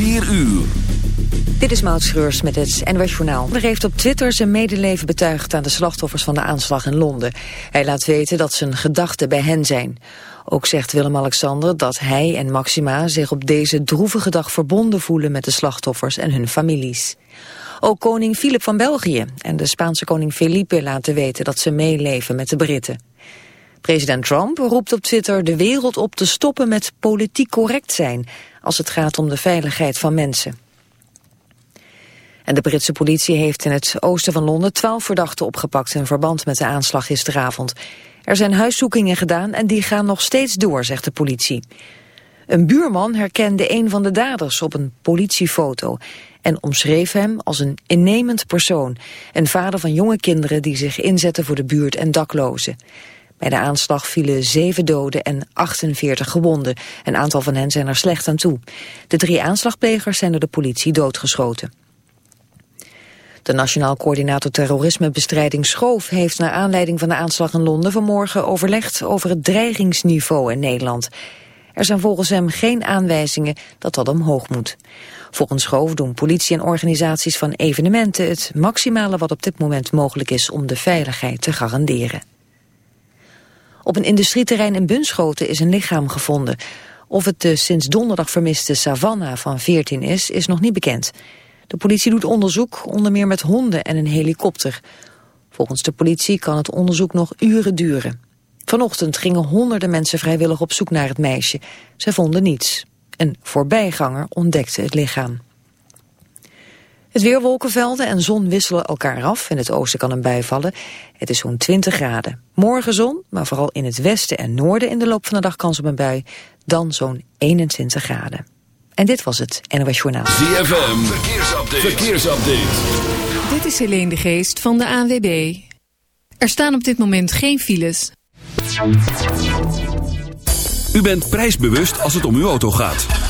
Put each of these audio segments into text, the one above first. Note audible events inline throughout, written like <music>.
4 uur. Dit is Maud Schreurs met het NWS Journaal. Er heeft op Twitter zijn medeleven betuigd aan de slachtoffers van de aanslag in Londen. Hij laat weten dat zijn gedachten bij hen zijn. Ook zegt Willem-Alexander dat hij en Maxima zich op deze droevige dag verbonden voelen met de slachtoffers en hun families. Ook koning Filip van België en de Spaanse koning Felipe laten weten dat ze meeleven met de Britten. President Trump roept op Twitter de wereld op te stoppen met politiek correct zijn als het gaat om de veiligheid van mensen. En de Britse politie heeft in het oosten van Londen twaalf verdachten opgepakt in verband met de aanslag gisteravond. Er zijn huiszoekingen gedaan en die gaan nog steeds door, zegt de politie. Een buurman herkende een van de daders op een politiefoto en omschreef hem als een innemend persoon, een vader van jonge kinderen die zich inzetten voor de buurt en daklozen. Bij de aanslag vielen zeven doden en 48 gewonden. Een aantal van hen zijn er slecht aan toe. De drie aanslagplegers zijn door de politie doodgeschoten. De Nationaal Coördinator Terrorismebestrijding Schoof heeft naar aanleiding van de aanslag in Londen vanmorgen overlegd over het dreigingsniveau in Nederland. Er zijn volgens hem geen aanwijzingen dat dat omhoog moet. Volgens Schoof doen politie en organisaties van evenementen het maximale wat op dit moment mogelijk is om de veiligheid te garanderen. Op een industrieterrein in Bunschoten is een lichaam gevonden. Of het de sinds donderdag vermiste Savannah van 14 is, is nog niet bekend. De politie doet onderzoek, onder meer met honden en een helikopter. Volgens de politie kan het onderzoek nog uren duren. Vanochtend gingen honderden mensen vrijwillig op zoek naar het meisje. Zij vonden niets. Een voorbijganger ontdekte het lichaam. Het weer wolkenvelden en zon wisselen elkaar af. In het oosten kan een bui vallen. Het is zo'n 20 graden. Morgen zon, maar vooral in het westen en noorden in de loop van de dag kans op een bui. Dan zo'n 21 graden. En dit was het NOS Journaal. ZFM, verkeersupdate. verkeersupdate. Dit is Helene de Geest van de ANWB. Er staan op dit moment geen files. U bent prijsbewust als het om uw auto gaat.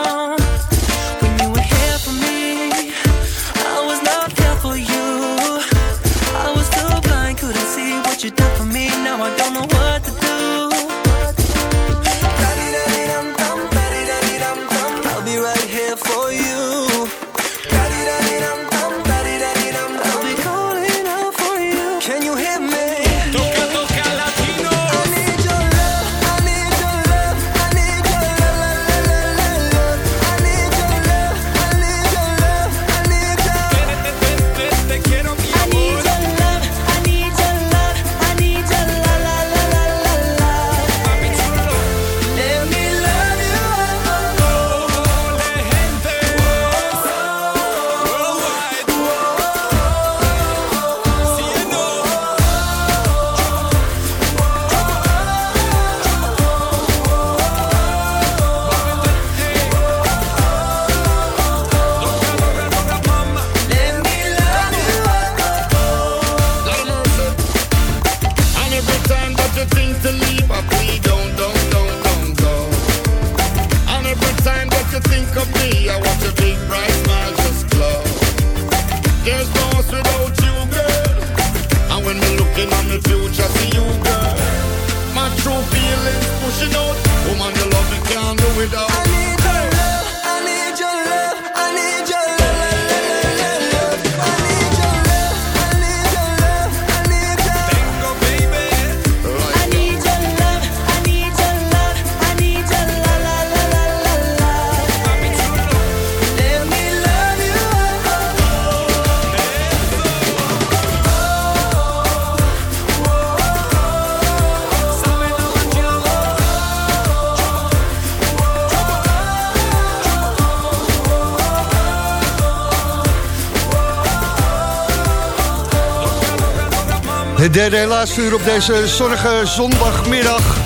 Het derde en laatste uur op deze zonnige zondagmiddag.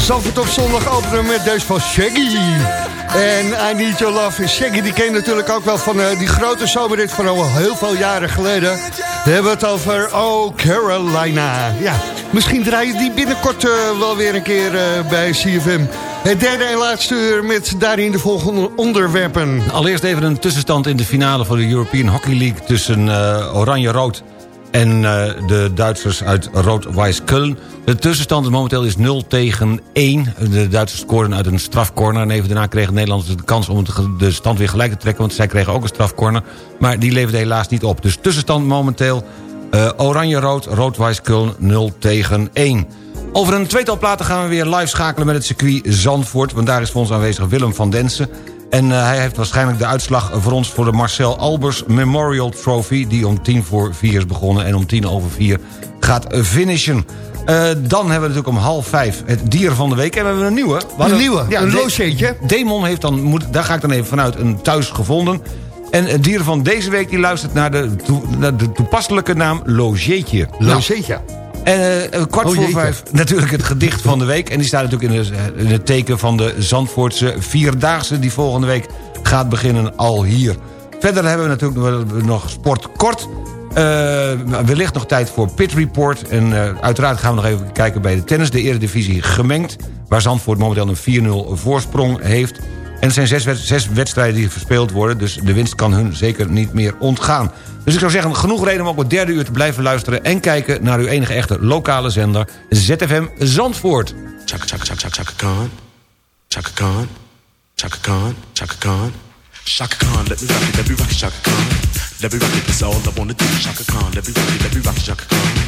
Zandvoort op zondag openen met deze van Shaggy. En I Need Your Love. Shaggy die ken je natuurlijk ook wel van eh, die grote zomerrit van al heel veel jaren geleden. We hebben het over Oh Carolina. Ja, misschien draai je die binnenkort eh, wel weer een keer eh, bij CFM. Het derde en laatste uur met daarin de volgende onderwerpen. Allereerst even een tussenstand in de finale van de European Hockey League... tussen Oranje-Rood en eh, de Duitsers uit Rood-Wijs Köln. De tussenstand momenteel is 0 tegen 1. De Duitsers scoorden uit een strafcorner... en even daarna kregen de Nederlanders de kans om de stand weer gelijk te trekken... want zij kregen ook een strafcorner, maar die leverde helaas niet op. Dus tussenstand momenteel eh, Oranje-Rood, Rood-Wijs Köln 0 tegen 1. Over een tweetal platen gaan we weer live schakelen met het circuit Zandvoort... want daar is voor ons aanwezig Willem van Densen... En eh, hij heeft waarschijnlijk de uitslag voor ons voor de Marcel Albers Memorial Trophy... die om tien voor vier is begonnen en om tien over vier gaat finishen. Eh, dan hebben we natuurlijk om half vijf het dier van de week. En we hebben een nieuwe. Een nieuwe, een De- logeetje. Demon heeft dan, moet, daar ga ik dan even vanuit, een thuis gevonden. En het dier van deze week die luistert naar de, naar de toepasselijke naam Logeetje. Nou, Logeetje. En eh, kwart Oh, voor vijf natuurlijk het gedicht van de week. En die staat natuurlijk in, de, in het teken van de Zandvoortse Vierdaagse... die volgende week gaat beginnen al hier. Verder hebben we natuurlijk nog- sport kort. Eh, wellicht nog tijd voor Pit Report. En eh, uiteraard gaan we nog even kijken bij de tennis. De Eredivisie gemengd. Waar Zandvoort momenteel een 4-0 voorsprong heeft. En er zijn zes, zes wedstrijden die verspeeld worden... dus de winst kan hun zeker niet meer ontgaan. Dus ik zou zeggen, genoeg reden om ook het derde uur te blijven luisteren... en kijken naar uw enige echte lokale zender ZFM Zandvoort. Chaka chaka chaka chaka chaka Khan. Chaka Khan. Chaka Khan. Chaka Khan. Shaka Khan, let me rock it, let me rock it, Shaka Khan. Let me rock it, that's all I wanna do. Shaka Khan, let me rock it, let me rock it, Shaka Khan.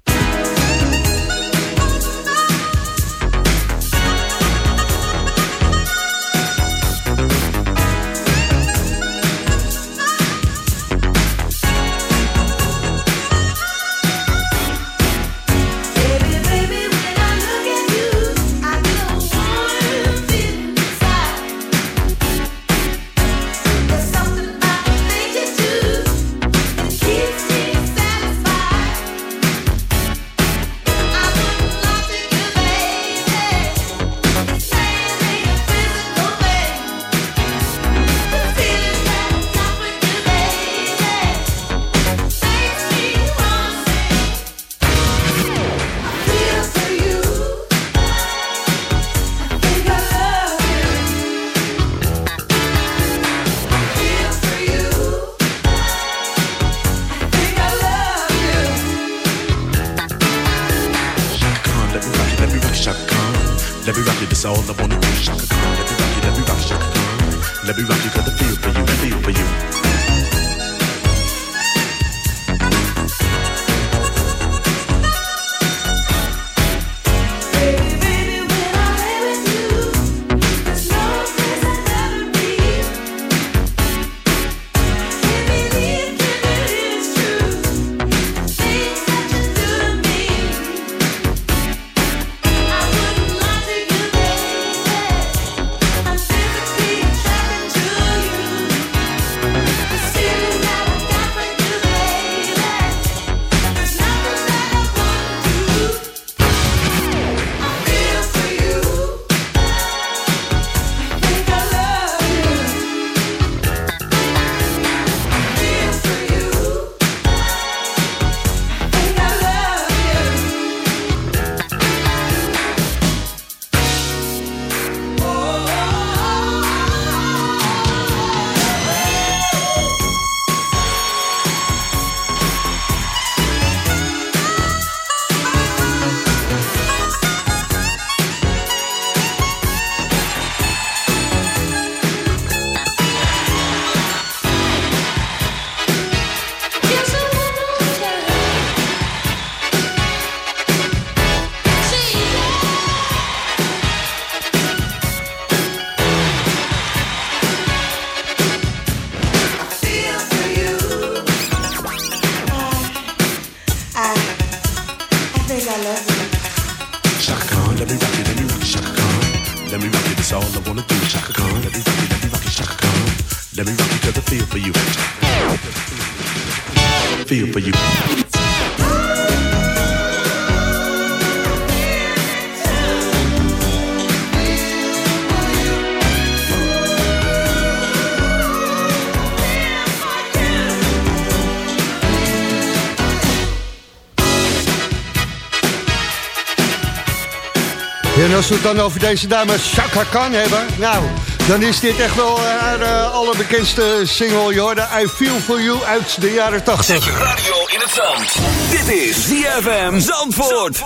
We het dan over deze dame Chaka Khan hebben... nou, dan is dit echt wel haar eh, allerbekendste single... joh, de I Feel For You uit de jaren 80. Zet je radio in het zand. Dit is ZFM Zandvoort.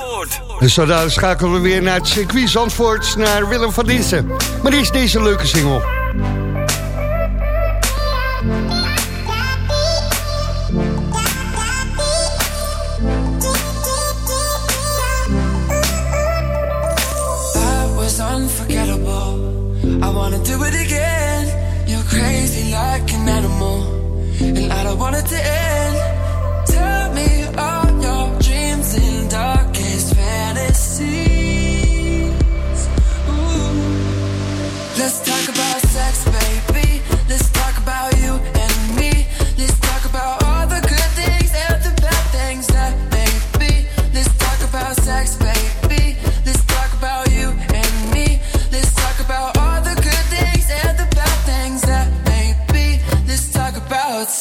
En zo schakelen we weer naar het circuit Zandvoort... naar Willem van Dinsen. Maar is deze leuke single.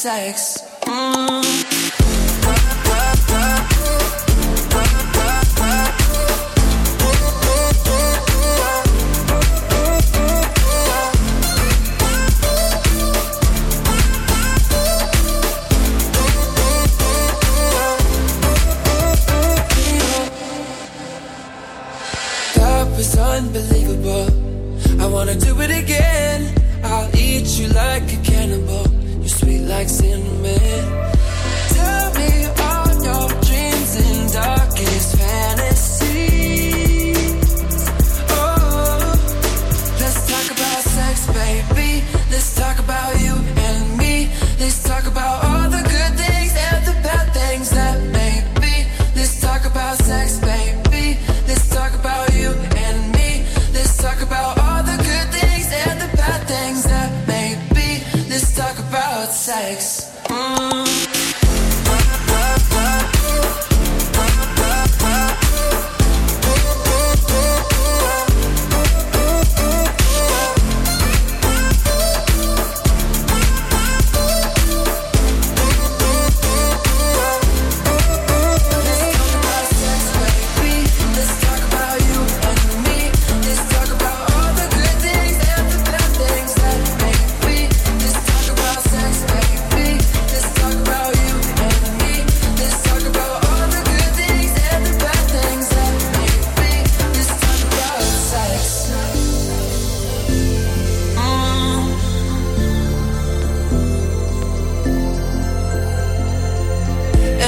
Sex.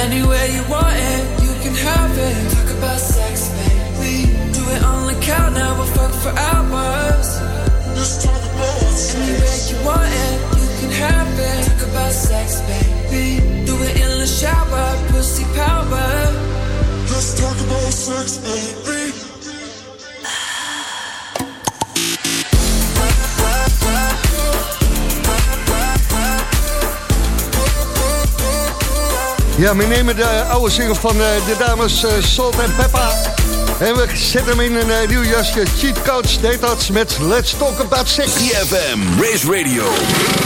Anywhere you want it, you can have it. Talk about sex, baby. Do it on the count now, we'll fuck for hours. Let's talk about sex. Anywhere you want it, you can have it. Talk about sex, baby. Do it in the shower, pussy power. Let's talk about sex, baby. Ja, we nemen de oude single van eh, de dames eh, Salt en Peppa. En we zetten hem in een eh, nieuw jasje. Cheat Coach deed dat met Let's Talk About Sex. ZFM Race Radio.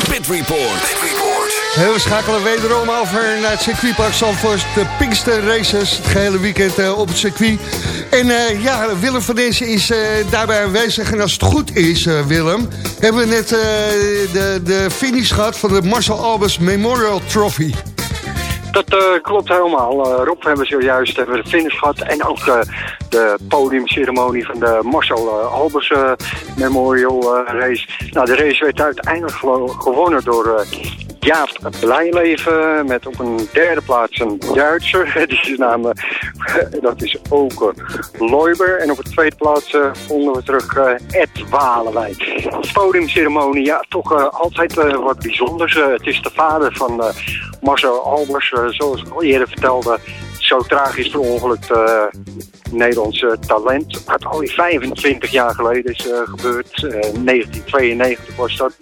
Pit Report. En we schakelen wederom over naar het circuitpark Zandvoort. De Pinkster Races, het gehele weekend op het circuit. En ja, Willem van deze is daarbij aanwezig. En als het goed is, Willem, hebben we net de, de finish gehad van de Marcel Albers Memorial Trophy. Dat eh, klopt helemaal. Eh, Rob, we zojuist hebben we de finish gehad. En ook eh, de podiumceremonie van de Marcel eh, Albers eh, Memorial eh, Race. Nou, de race werd uiteindelijk gewo- gewonnen door eh, Jaap Blijleven. Met op een derde plaats een Duitser. <laughs> Die is naam, eh, dat is ook Loiber. En op de tweede plaats eh, vonden we terug eh, Ed Walewijk. De podiumceremonie, ja, toch altijd wat bijzonders. Het is de vader van... Marcel Albers, zoals ik al eerder vertelde, zo tragisch verongelukt uh, Nederlands uh, talent. Wat al 25 jaar geleden is gebeurd. 1992 was dat.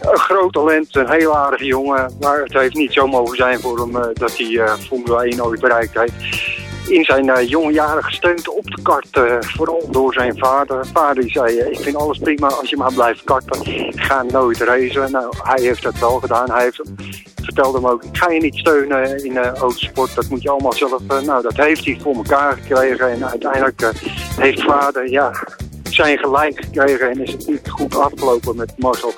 Een groot talent, een heel aardige jongen. Maar het heeft niet zo mogen zijn voor hem dat hij Formule 1 ooit bereikt heeft in zijn uh, jonge jaren gesteund op de kart. Uh, vooral door zijn vader. Vader zei, ik vind alles prima als je maar blijft karten. Ga nooit racen. Nou, hij heeft dat wel gedaan. Hij heeft, vertelde hem ook, ik ga je niet steunen in autosport. Dat moet je allemaal zelf... nou, dat heeft hij voor elkaar gekregen. En uiteindelijk heeft vader, ja, zijn gelijk gekregen en is het niet goed afgelopen met Marcel.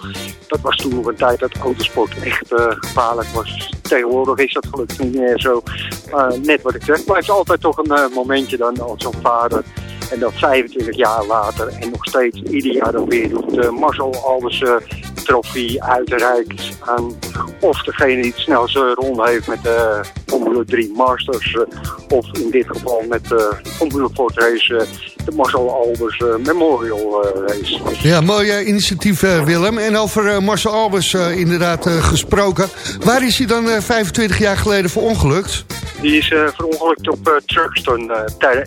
Dat was toen nog een tijd dat autosport echt uh, gevaarlijk was. Tegenwoordig is dat gelukkig niet meer zo. Uh, net wat ik zeg, maar het is altijd toch een uh, momentje dan als zo'n vader. En dat 25 jaar later en nog steeds ieder jaar dan weer doet Marcel Albers trofee uitreikt aan of degene die het snelste ronde heeft met de Formule 3 Masters. of in dit geval met de Formule Ford Race de Marcel Albers uh, Memorial uh, Race. Ja, mooi initiatief Willem. En over Marcel Albers inderdaad gesproken. Waar is hij dan 25 jaar geleden verongelukt? Die is verongelukt op Truxton.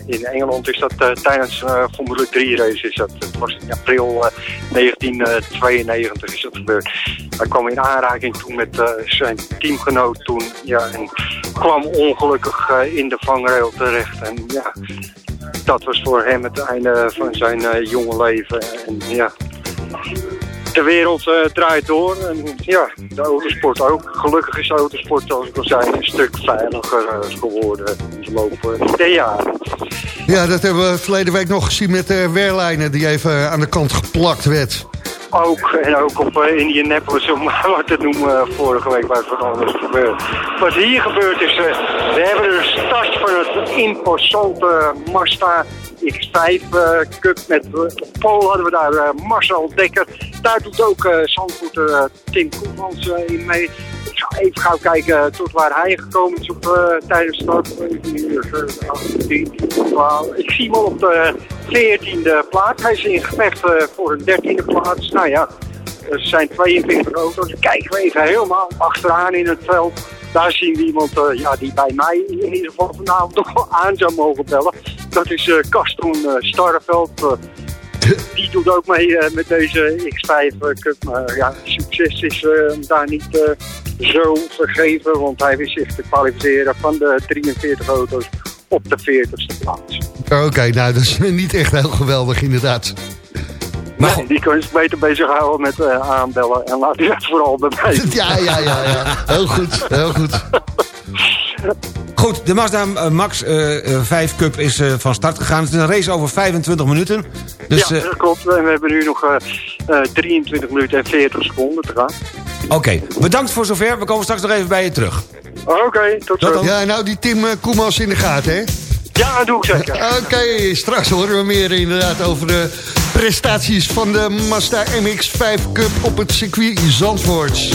in Engeland is dat tijdens Formule 3 race. Is dat. Het was in april 1992 is dat gebeurd. Hij kwam in aanraking toen met zijn teamgenoot toen. Ja, en kwam ongelukkig in de vangrail terecht. En ja, dat was voor hem het einde van zijn uh, jonge leven. En ja, de wereld uh, draait door. En ja, de autosport ook. Gelukkig is de autosport, zoals ik al zei, een stuk veiliger uh, geworden de loop der jaren. Ja, dat hebben we verleden week nog gezien met de weerlijnen die even aan de kant geplakt werd ook. En ook op uh, Indianapolis, om wat te noemen, vorige week was wat anders gebeurd. Wat hier gebeurt is, uh, we hebben de start van het imposante Mazda X5 uh, Cup. Met Paul hadden we daar Marcel Dekker. Daar doet ook uh, Tim Koemans in mee. Ga even gauw kijken tot waar hij gekomen is op, uh, tijdens start. Ik zie hem op de 14e plaats. Hij is in gevecht uh, voor een 13e plaats. Nou ja, er zijn 42 auto's. Dan kijken we even helemaal achteraan in het veld. Daar zien we iemand uh, ja, die bij mij in ieder geval vanavond <laughs> toch wel aan zou mogen bellen. Dat is uh, Kaston Starreveld. die doet ook mee met deze X5 Cup. Maar ja, succes is daar niet zo vergeven. Want hij wist zich te kwalificeren van de 43 auto's op de 40ste plaats. Oké, nou dat is <laughs> niet echt heel geweldig inderdaad. Maar nee, die kun je beter bezighouden met uh, aanbellen en laat die dat vooral bij mij. <laughs> Ja, ja, ja, ja. Heel goed, heel goed. <laughs> Goed, de Mazda uh, Max uh, 5 Cup is uh, van start gegaan. Het is een race over 25 minuten. Dus, ja, dat klopt. En we hebben nu nog 23 minuten en 40 seconden te gaan. Oké, okay. bedankt voor zover. We komen straks nog even bij je terug. Oké, okay, tot zo. Ja, nou die Tim Koemans in de gaten, hè? Ja, dat doe ik zeker. <laughs> Oké, straks horen we meer inderdaad over de prestaties van de Mazda MX-5 Cup op het circuit Zandvoort.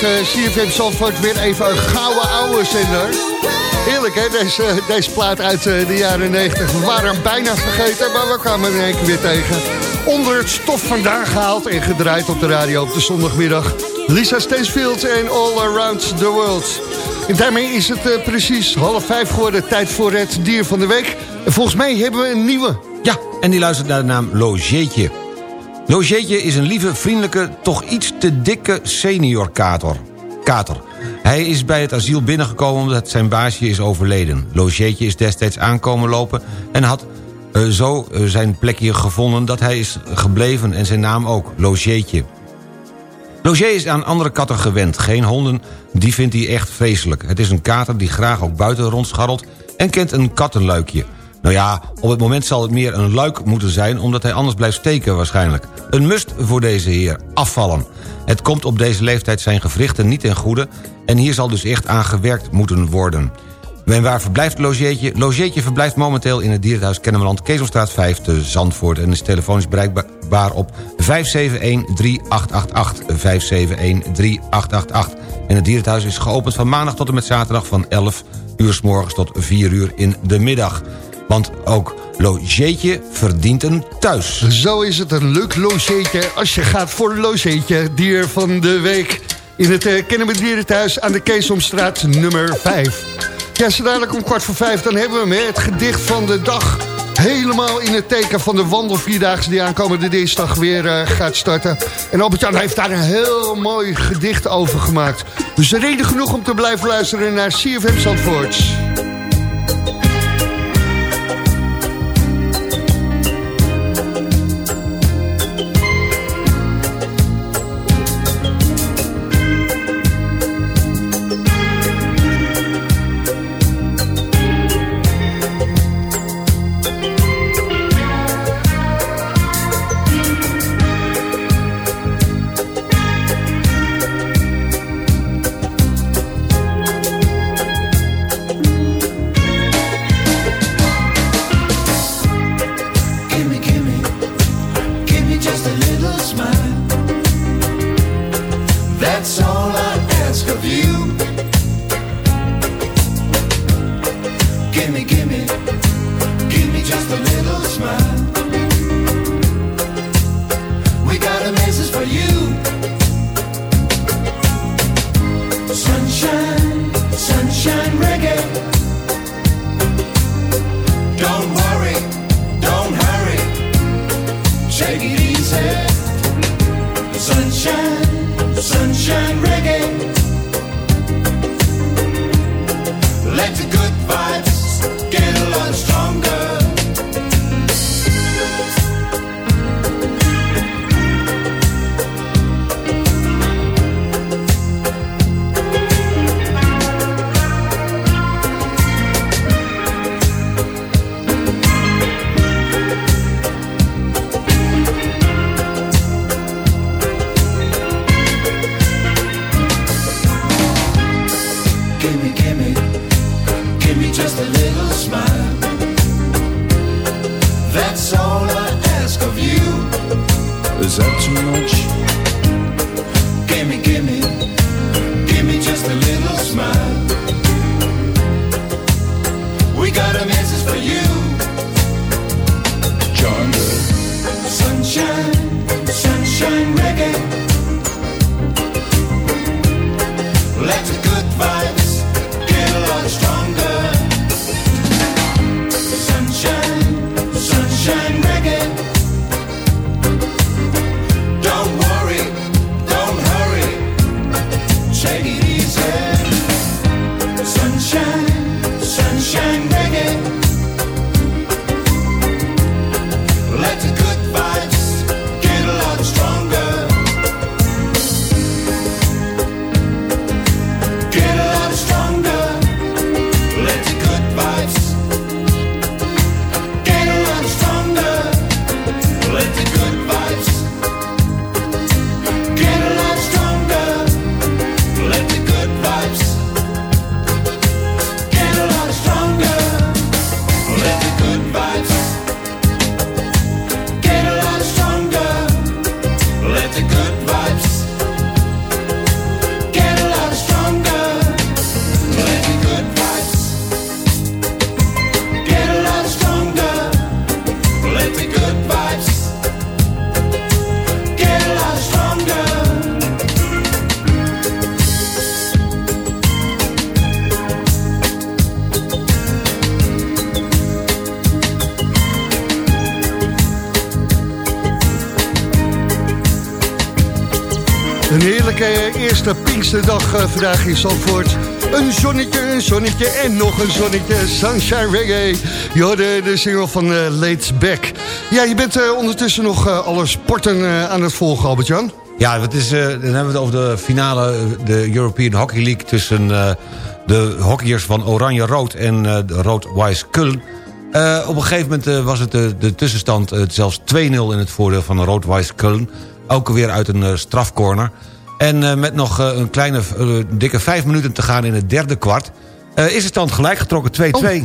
Zo werd eh, CFM Zandvoort weer even een gouden oude zender. Heerlijk hè, deze, deze plaat uit eh, de jaren 90. We waren bijna vergeten, maar we kwamen in één keer weer tegen. Onder het stof vandaan gehaald en gedraaid op de radio op de zondagmiddag. Lisa Stansfield en All Around the World. En daarmee is het eh, precies half vijf geworden. Tijd voor het dier van de week. En volgens mij hebben we een nieuwe. Ja, en die luistert naar de naam Logeetje. Logeetje is een lieve, vriendelijke, toch iets te dikke senior kater. kater. Hij is bij het asiel binnengekomen omdat zijn baasje is overleden. Logeetje is destijds aankomen lopen en had eh, zo eh, zijn plekje gevonden dat hij is gebleven en zijn naam ook, Logeetje. Loger is aan andere katten gewend. Geen honden, die vindt hij echt vreselijk. Het is een kater die graag ook buiten rondscharrelt... en kent een kattenluikje. Nou ja, op het moment zal het meer een luik moeten zijn... omdat hij anders blijft steken waarschijnlijk. Een must voor deze heer, afvallen. Het komt op deze leeftijd zijn gewrichten niet ten goede... en hier zal dus echt aan gewerkt moeten worden. En waar verblijft Logeetje? Logeetje verblijft momenteel in het dierenhuis Kennemerland... Kezelstraat 5 te Zandvoort en is telefonisch bereikbaar op 571-3888. 571-3888. En het dierenhuis is geopend van maandag tot en met zaterdag... van 11 uur s morgens tot 4 uur in de middag. Want ook Logeetje verdient een thuis. Zo is het een leuk logeetje als je gaat voor een logeetje. Dier van de week in het uh, Kennemer Dierenthuis aan de Keesomstraat nummer 5. Ja, zo dadelijk om kwart voor vijf, dan hebben we hem, het gedicht van de dag. Helemaal in het teken van de wandelvierdaagse die aankomende dinsdag weer eh, gaat starten. En Albert-Jan heeft daar een heel mooi gedicht over gemaakt. Dus reden genoeg om te blijven luisteren naar CFM Zandvoort. Eerste Pinksterdag eh, vandaag in Zandvoort. Een zonnetje, een zonnetje en nog een zonnetje. Sunshine Reggae. Je de single van eh Late Back. Ja, je bent eh, ondertussen nog eh, alle sporten aan het volgen, Albert-Jan. Ja, het is, dan hebben we het over de finale, de European Hockey League... tussen de hockeyers van Oranje-Rood en Rood-Wise Kuln. Eh, op een gegeven moment was het de, tussenstand zelfs 2-0 in het voordeel van Rood-Wise Kuln. Ook weer uit een strafcorner. En eh, met nog eh, een kleine, eh, dikke vijf minuten te gaan in het derde kwart... eh, is de stand gelijk getrokken 2-2.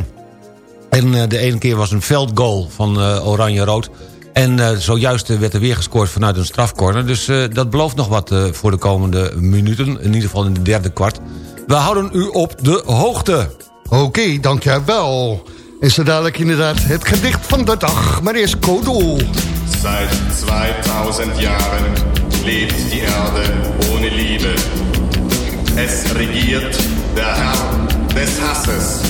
En eh, de ene keer was een veldgoal van eh, Oranje-Rood. En eh, zojuist werd er weer gescoord vanuit een strafcorner. Dus eh, dat belooft nog wat eh, voor de komende minuten. In ieder geval in de derde kwart. We houden u op de hoogte. Oké, dankjewel. En zo dadelijk inderdaad het gedicht van de dag. Maar eerst Kodo. Seit 2000 Jahren lebt die Erde ohne Liebe. Es regiert der Herr des Hasses.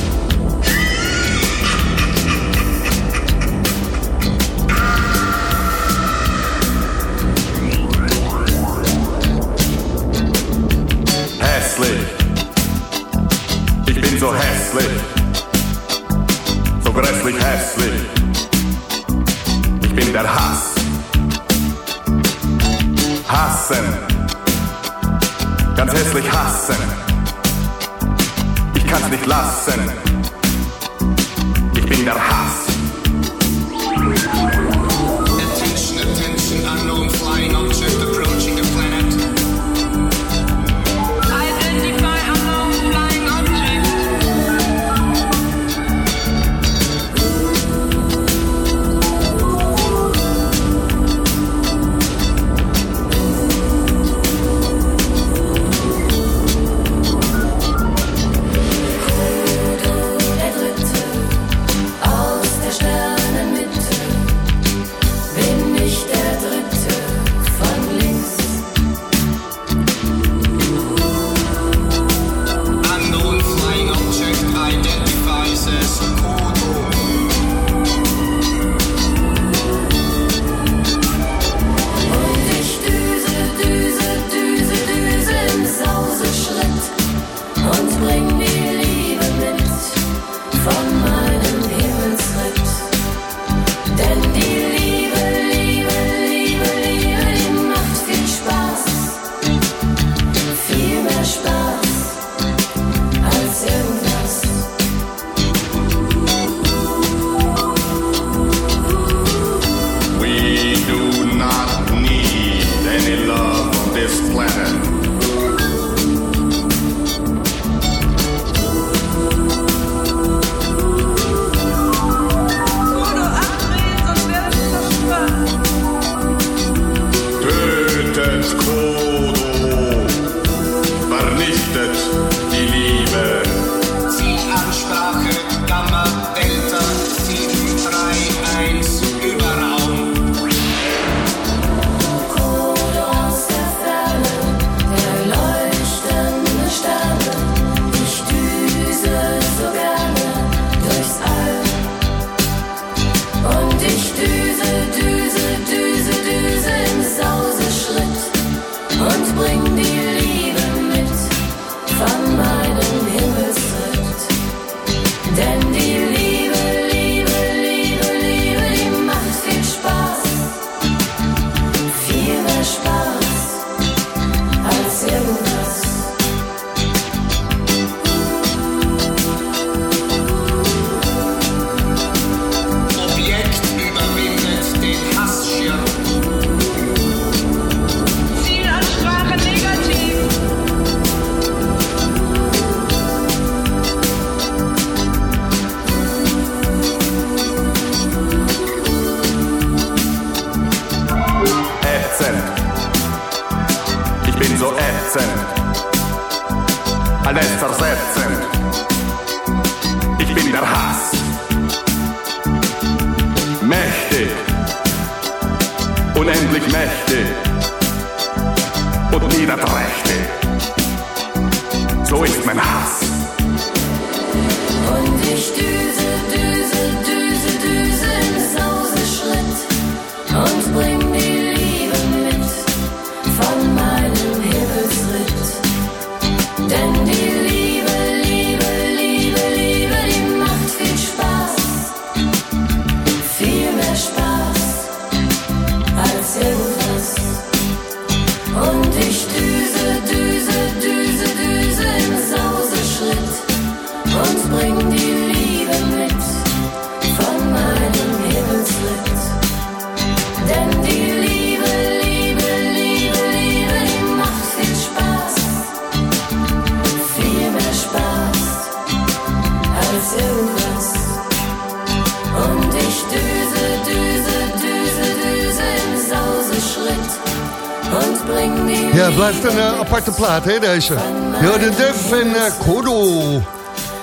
Hässlich. Ich bin so hässlich. So grässlich hässlich. Ich bin der Hass. Hassen. Ganz hässlich hassen. Ich kann's nicht lassen. Ich bin der Hass. Ätzend. Alles zersetzend. Ich bin der Hass. Mächtig. Unendlich mächtig. Und niederträchtig. So ist mein Hass. Een eh, aparte plaat, hè, deze. Ja, de Def en uh, Kodo.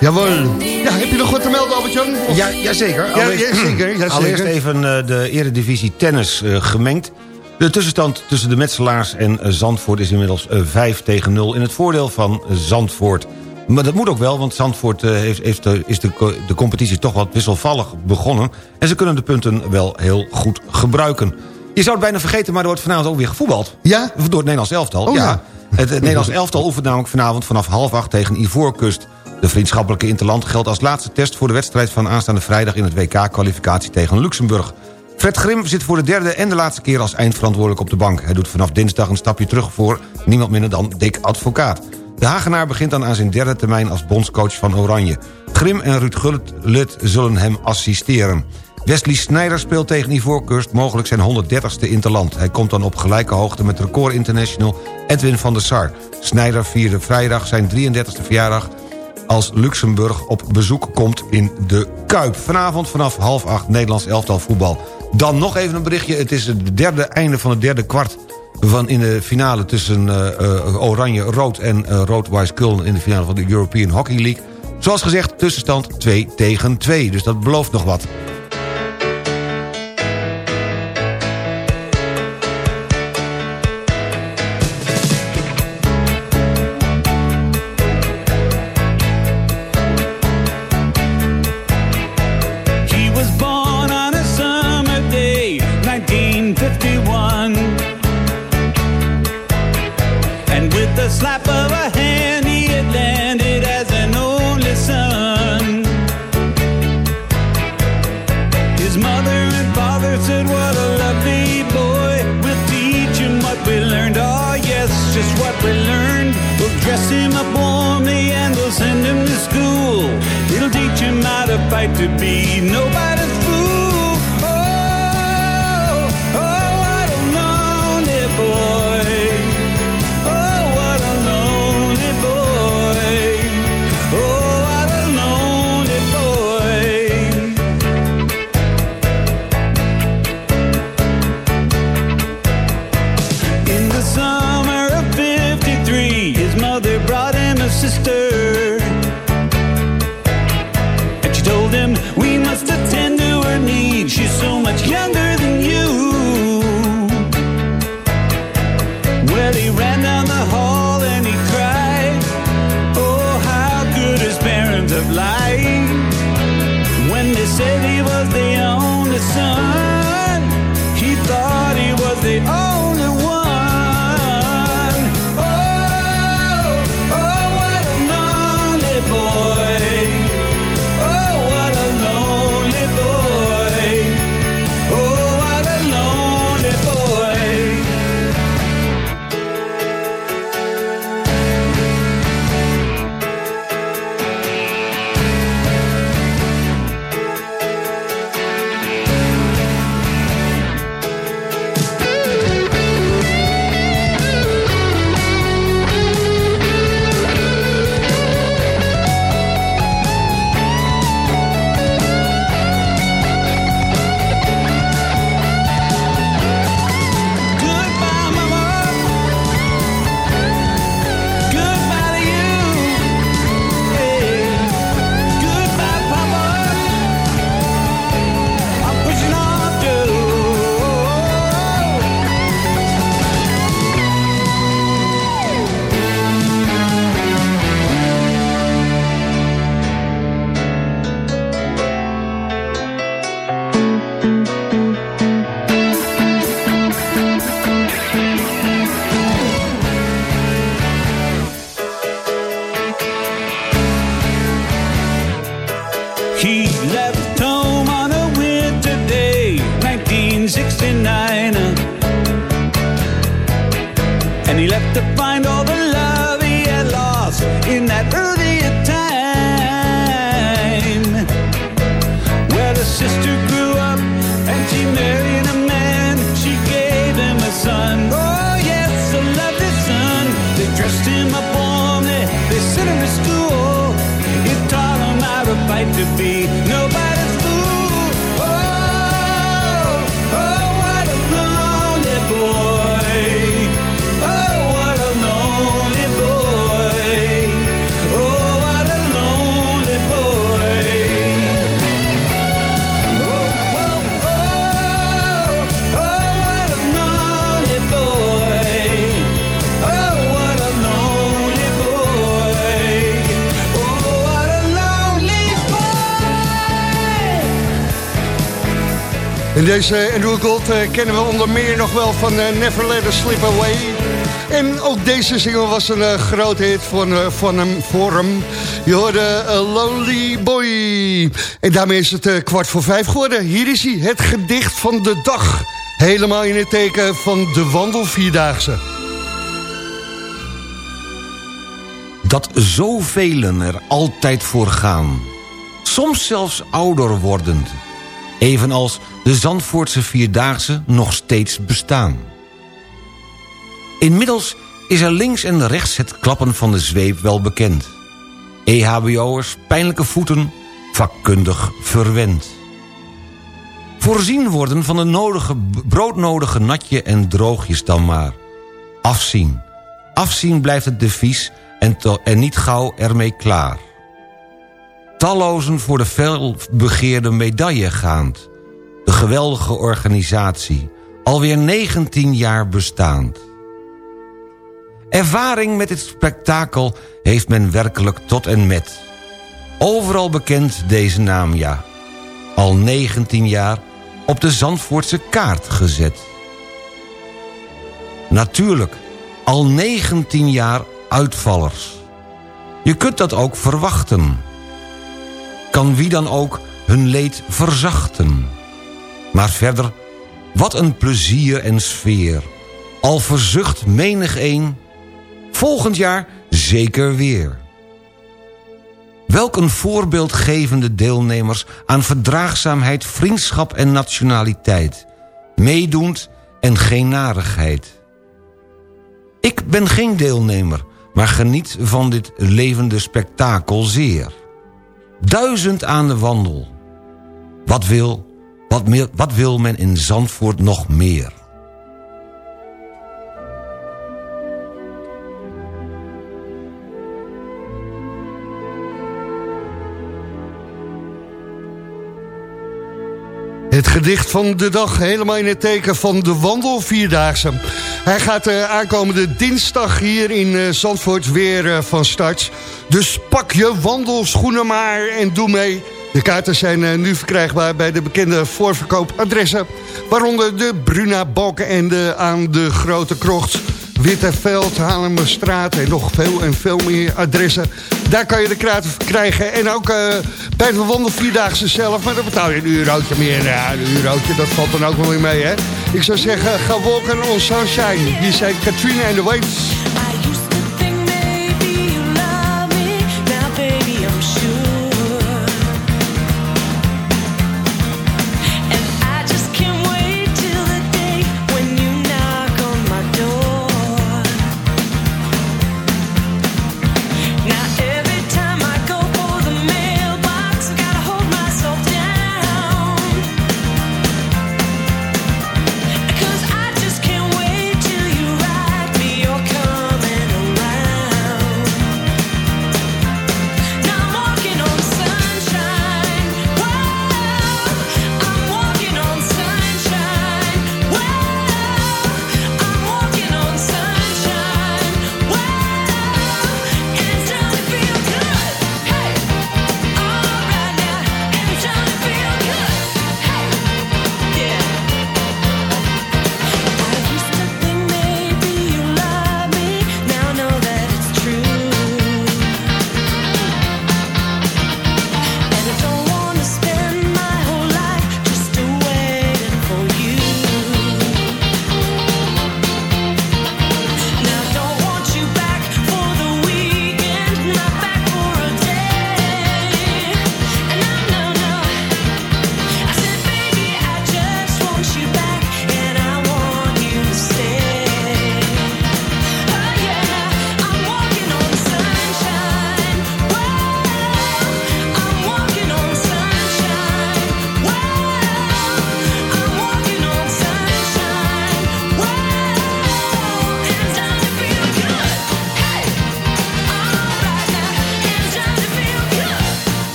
Jawel. Ja, heb je nog wat te melden, Albert-Jan? Of- Ja, jazeker. Ja, ja, zeker. Ja, Allereerst even eh, de eredivisie tennis eh, gemengd. De tussenstand tussen de Metselaars en eh, Zandvoort is inmiddels eh, 5 tegen 0... in het voordeel van Zandvoort. Maar dat moet ook wel, want Zandvoort eh, heeft, heeft, eh, is de, de competitie toch wat wisselvallig begonnen... en ze kunnen de punten wel heel goed gebruiken. Je zou het bijna vergeten, maar er wordt vanavond ook weer gevoetbald. Ja? Door het Nederlands elftal, Oh, ja. ja. Het, het Nederlands elftal oefent namelijk vanavond vanaf half acht tegen Ivoorkust. De vriendschappelijke interland geldt als laatste test... voor de wedstrijd van aanstaande vrijdag in het WK-kwalificatie tegen Luxemburg. Fred Grim zit voor de derde en de laatste keer als eindverantwoordelijk op de bank. Hij doet vanaf dinsdag een stapje terug voor niemand minder dan Dick Advocaat. De Hagenaar begint dan aan zijn derde termijn als bondscoach van Oranje. Grim en Ruud Gullit zullen hem assisteren. Wesley Sneijder speelt tegen Ivoorkust mogelijk zijn 130ste interland. Hij komt dan op gelijke hoogte met record international Edwin van der Sar. Sneijder vierde vrijdag zijn 33ste verjaardag als Luxemburg op bezoek komt in de Kuip. Vanavond vanaf half acht Nederlands elftal voetbal. Dan nog even een berichtje. Het is het derde einde van het derde kwart van in de finale tussen eh, eh, Oranje-Rood en eh, Rood-Wise Kuln... in de finale van de European Hockey League. Zoals gezegd, tussenstand 2 tegen 2. Dus dat belooft nog wat. He left. En deze Andrew Gold eh, kennen we onder meer nog wel van eh, Never Let Us Slip Away. En ook deze single was een eh, groot hit van, van hem, voor hem. Je hoorde Lonely Boy. En daarmee is het kwart voor vijf geworden. Hier is hij, het gedicht van de dag. Helemaal in het teken van de wandelvierdaagse. dat zoveel er altijd voor gaan. Soms zelfs ouder wordend. Evenals de Zandvoortse Vierdaagse nog steeds bestaan. Inmiddels is er links en rechts het klappen van de zweep wel bekend. EHBO'ers, pijnlijke voeten, vakkundig verwend. Voorzien worden van de nodige, broodnodige natje en droogjes dan maar. Afzien. Afzien blijft het devies en, en niet gauw ermee klaar. Tallozen voor de felbegeerde medaille gaand. De geweldige organisatie, alweer 19 jaar bestaand. Ervaring met dit spektakel heeft men werkelijk tot en met. Overal bekend deze naam, ja. Al 19 jaar op de Zandvoortse kaart gezet. Natuurlijk, al 19 jaar uitvallers. Je kunt dat ook verwachten. Kan wie dan ook hun leed verzachten. Maar verder, wat een plezier en sfeer. Al verzucht menig een, volgend jaar zeker weer. Welk een voorbeeldgevende deelnemers aan verdraagzaamheid, vriendschap en nationaliteit. Meedoend en geen narigheid. Ik ben geen deelnemer, maar geniet van dit levende spektakel zeer. Duizend aan de wandel. Wat wil, wat, meer, wat wil men in Zandvoort nog meer? Gedicht van de dag helemaal in het teken van de wandelvierdaagse. Hij gaat uh, aankomende dinsdag hier in uh, Zandvoort weer uh, van start. Dus pak je wandelschoenen maar en doe mee. De kaarten zijn nu verkrijgbaar bij de bekende voorverkoopadressen. Waaronder de Bruna Balkenende aan de Grote Krocht. Witteveld, Haarlemmerstraat en nog veel en veel meer adressen. Daar kan je de kaarten krijgen. En ook uh, bij de wandelvierdaagse zelf. Maar dan betaal je een eurotje meer. Ja, een eurotje, dat valt dan ook wel weer mee, hè. Ik zou zeggen, ga walken on sunshine. Hier zijn Katrina en de Waves.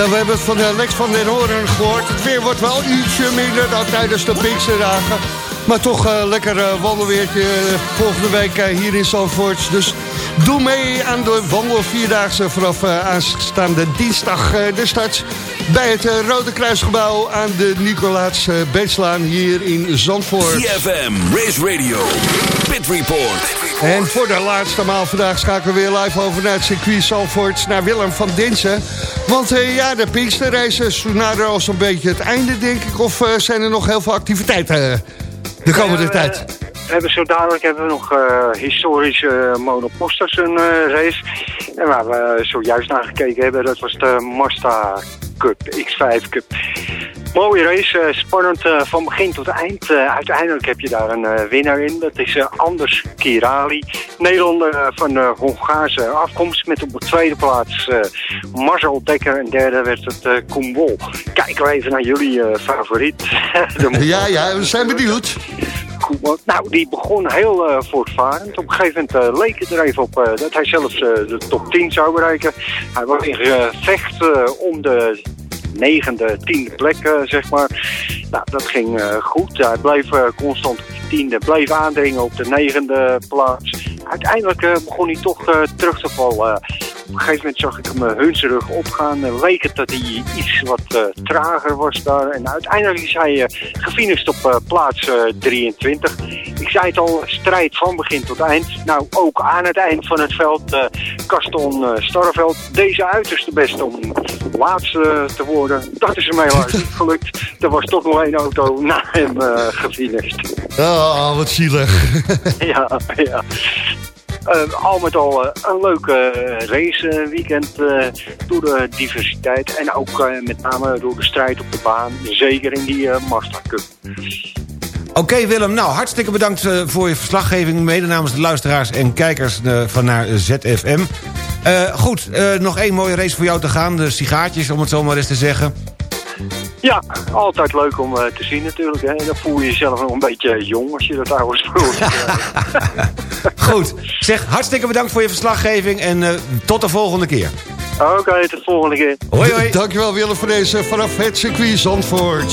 Nou, we hebben het van eh, Lex van den Hoorn gehoord. Het weer wordt wel ietsje minder dan tijdens de Pinksterdagen. Maar toch eh, lekker eh, wandelweertje eh, volgende week eh, hier in Zandvoort. Dus doe mee aan de wandel vierdaagse vanaf eh, aanstaande dinsdag eh, de start. Bij het eh, Rode Kruisgebouw aan de Nicolaas Beetslaan hier in Zandvoort. CFM, Race Radio, Pit Report. En voor de laatste maal vandaag schakelen we weer live over naar het circuit Zandvoort, naar Willem van Dinsen. Want eh, ja, de Pinksterraces naderen al zo'n beetje het einde, denk ik. Of eh, zijn er nog heel veel activiteiten eh, de komende tijd? We hebben zo dadelijk hebben we nog historische monoposters een race. En waar we zojuist naar gekeken hebben, dat was de Mazda Cup, X5 Cup. Mooie race, eh, spannend eh, van begin tot eind. Eh, uiteindelijk heb je daar een winnaar in. Dat is Anders Kirali. Nederlander van Hongaarse afkomst. Met op de tweede plaats Marcel Dekker. En derde werd het Koen Bol. Kijken we even naar jullie favoriet. <laughs> Ja, ja, we zijn benieuwd. Nou, die begon heel eh, voortvarend. Op een gegeven moment leek het er even op dat hij zelfs de top 10 zou bereiken. Hij was in gevecht om de negende, tiende plek, eh, zeg maar. Nou, dat ging eh, goed. Hij bleef eh, constant op de tiende, bleef aandringen op de negende plaats. Uiteindelijk begon hij toch terug te vallen. Op een gegeven moment zag ik hem uh, hunzerig opgaan. Leek het dat hij iets wat uh, trager was daar. En uiteindelijk is hij uh, gefinist op plaats uh, 23. Ik zei het al, strijd van begin tot eind. Nou, ook aan het eind van het veld, uh, Gaston uh, Starreveld. Deze uiterste best om laatste te worden. Dat is hem helaas niet gelukt. Er was toch nog één auto na hem uh, gefinist. Oh, wat zielig. <laughs> ja, ja. Uh, al met al uh, een leuke uh, race weekend door de diversiteit en ook met name door de strijd op de baan. Zeker in die Mazda Cup. Oké Willem, nou hartstikke bedankt voor je verslaggeving. Mede namens de luisteraars en kijkers van naar ZFM. goed, nog één mooie race voor jou te gaan. De sigaartjes, om het zo maar eens te zeggen. Ja, altijd leuk om uh, te zien natuurlijk. Hè. Dan voel je jezelf nog een beetje jong als je dat oude voelt. <laughs> Goed, zeg hartstikke bedankt voor je verslaggeving en uh, tot de volgende keer. Oké, okay, tot de volgende keer. Hoi, hoi. Dankjewel Willem voor deze vanaf het circuit Zandvoort.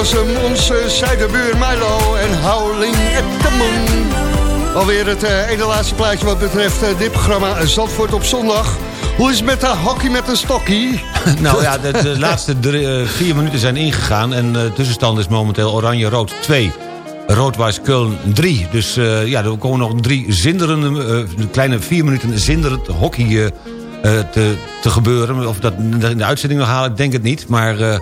was hem, zuiderbuur Milo en Howling at the Moon. Alweer het eh, ene laatste plaatje wat betreft eh, dit programma Zandvoort op zondag. Hoe is het met de hockey met een stokkie? <laughs> Nou ja, de, laatste eh, vier minuten zijn ingegaan... en de tussenstand is momenteel oranje-rood 2. Rood-Wijs Köln 3. Dus eh, ja, er komen nog drie zinderende, eh, kleine vier minuten zinderend hockey eh, eh, te, te gebeuren. Of dat in de uitzending nog halen, ik denk het niet. Maar eh,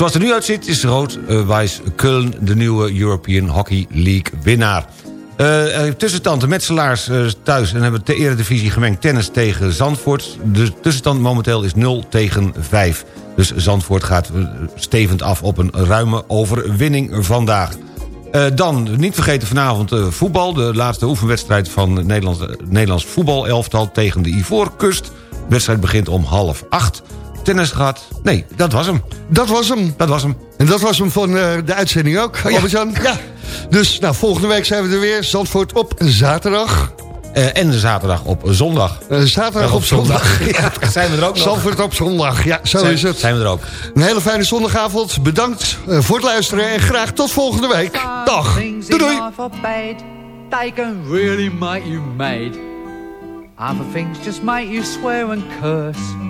zoals het er nu uitziet is Rood-Wijs Köln de nieuwe European Hockey League winnaar. Eh, eh, tussenstand, de Metselaars eh, thuis en hebben de eredivisie gemengd tennis tegen Zandvoort. De tussenstand momenteel is 0 tegen 5. Dus Zandvoort gaat eh, stevend af op een ruime overwinning vandaag. Eh, dan, niet vergeten vanavond eh, voetbal. De laatste oefenwedstrijd van het Nederlands, Nederlands voetbalelftal tegen de Ivoorkust. De wedstrijd begint om half acht. Tennis gaat... Nee, dat was hem. Dat was hem. Dat was hem. En dat was hem van eh, de uitzending ook, ja. Albert-Jan? Ja. Dus nou, volgende week zijn we er weer. Zandvoort op zaterdag. Eh, en zaterdag op zondag. Eh, zaterdag Ja, op zondag. <laughs> Ja, <laughs> zijn we er ook nog. Zandvoort op zondag. Ja, zo Zijn- is het. Zijn we er ook. Een hele fijne zondagavond. Bedankt voor het luisteren en graag tot volgende week. Dag. Doei doei. They can really make you mad. Other things just make you swear and curse.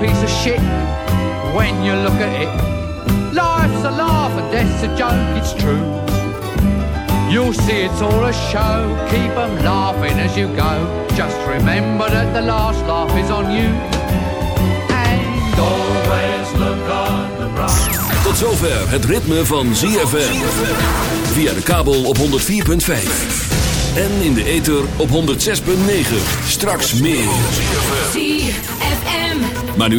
piece of shit when you look at it. Life's a laugh and death's a joke, it's true. You'll see it's all a show, keep 'em laughing as you go. Just remember that the last laugh is on you. And always look on the bright Tot zover het ritme van ZFM. Via de kabel op 104.5. En in de ether op 106.9. Straks meer. ZFM. Maar nu